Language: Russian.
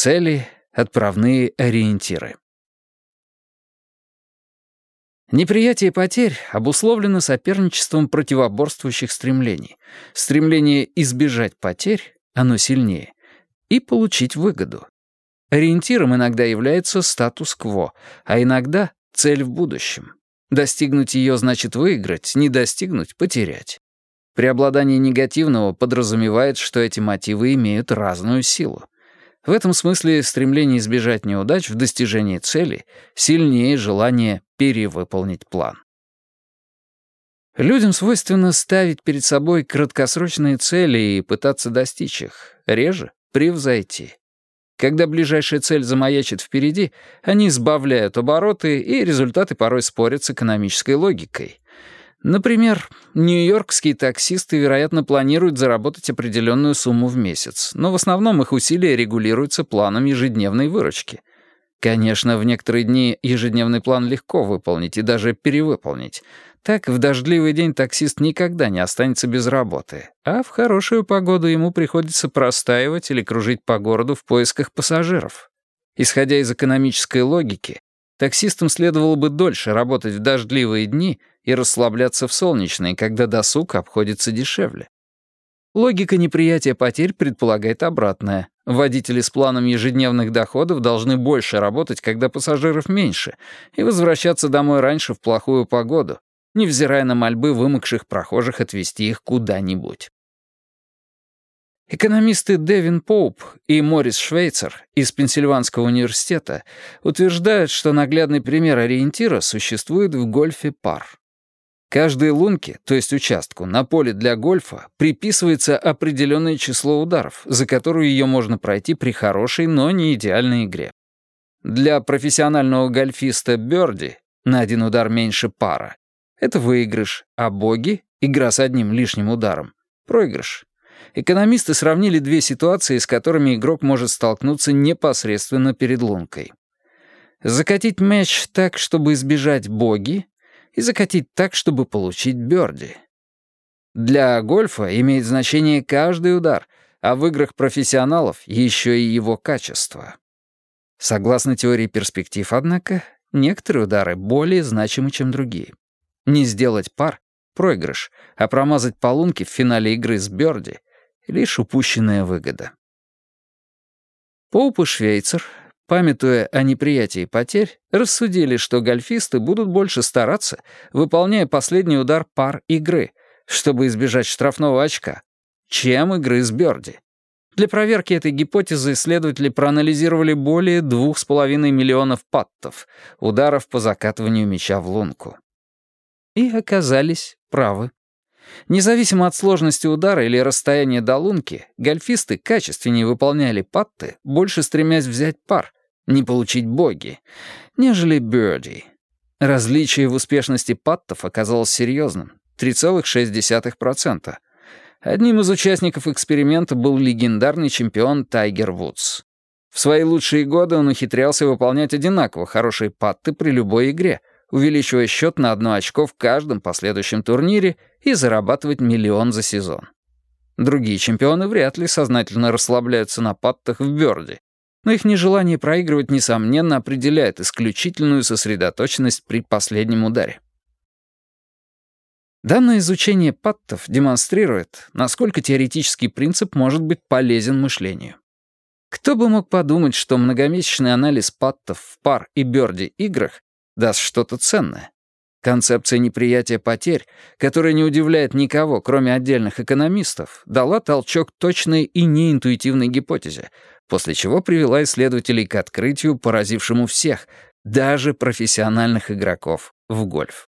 Цели — отправные ориентиры. Неприятие потерь обусловлено соперничеством противоборствующих стремлений. Стремление избежать потерь, оно сильнее, и получить выгоду. Ориентиром иногда является статус-кво, а иногда цель в будущем. Достигнуть ее значит выиграть, не достигнуть — потерять. Преобладание негативного подразумевает, что эти мотивы имеют разную силу. В этом смысле стремление избежать неудач в достижении цели сильнее желания перевыполнить план. Людям свойственно ставить перед собой краткосрочные цели и пытаться достичь их, реже — превзойти. Когда ближайшая цель замаячит впереди, они сбавляют обороты, и результаты порой спорят с экономической логикой. Например, нью-йоркские таксисты, вероятно, планируют заработать определенную сумму в месяц, но в основном их усилия регулируются планом ежедневной выручки. Конечно, в некоторые дни ежедневный план легко выполнить и даже перевыполнить, так, в дождливый день таксист никогда не останется без работы, а в хорошую погоду ему приходится простаивать или кружить по городу в поисках пассажиров. Исходя из экономической логики, таксистам следовало бы дольше работать в дождливые дни и расслабляться в солнечные, когда досуг обходится дешевле. Логика неприятия потерь предполагает обратное. Водители с планом ежедневных доходов должны больше работать, когда пассажиров меньше, и возвращаться домой раньше в плохую погоду, невзирая на мольбы вымокших прохожих отвезти их куда-нибудь. Экономисты Дэвин Поуп и Морис Швейцер из Пенсильванского университета утверждают, что наглядный пример ориентира существует в гольфе пар. Каждой лунке, то есть участку, на поле для гольфа приписывается определенное число ударов, за которую ее можно пройти при хорошей, но не идеальной игре. Для профессионального гольфиста Бёрди на один удар меньше пара это выигрыш, а боги — игра с одним лишним ударом — проигрыш. Экономисты сравнили две ситуации, с которыми игрок может столкнуться непосредственно перед лункой. Закатить мяч так, чтобы избежать боги, и закатить так, чтобы получить бёрди. Для гольфа имеет значение каждый удар, а в играх профессионалов еще и его качество. Согласно теории перспектив, однако, некоторые удары более значимы, чем другие. Не сделать пар — проигрыш, а промазать по лунке в финале игры с Бёрди — лишь упущенная выгода. Поуп и Швейцер, памятуя о неприятии потерь, рассудили, что гольфисты будут больше стараться, выполняя последний удар пар игры, чтобы избежать штрафного очка, чем игры с Бёрди. Для проверки этой гипотезы исследователи проанализировали более 2,5 миллионов паттов, ударов по закатыванию мяча в лунку и оказались правы. Независимо от сложности удара или расстояния до лунки, гольфисты качественнее выполняли патты, больше стремясь взять пар, не получить боги, нежели бёрди. Различие в успешности паттов оказалось серьезным — 3,6%. Одним из участников эксперимента был легендарный чемпион Тайгер Вудс. В свои лучшие годы он ухитрялся выполнять одинаково хорошие патты при любой игре — увеличивая счет на одно очко в каждом последующем турнире и зарабатывать миллион за сезон. Другие чемпионы вряд ли сознательно расслабляются на паттах в бёрде, но их нежелание проигрывать, несомненно, определяет исключительную сосредоточенность при последнем ударе. Данное изучение паттов демонстрирует, насколько теоретический принцип может быть полезен мышлению. Кто бы мог подумать, что многомесячный анализ паттов в пар и бёрди играх даст что-то ценное. Концепция неприятия потерь, которая не удивляет никого, кроме отдельных экономистов, дала толчок точной и неинтуитивной гипотезе, после чего привела исследователей к открытию, поразившему всех, даже профессиональных игроков, в гольф.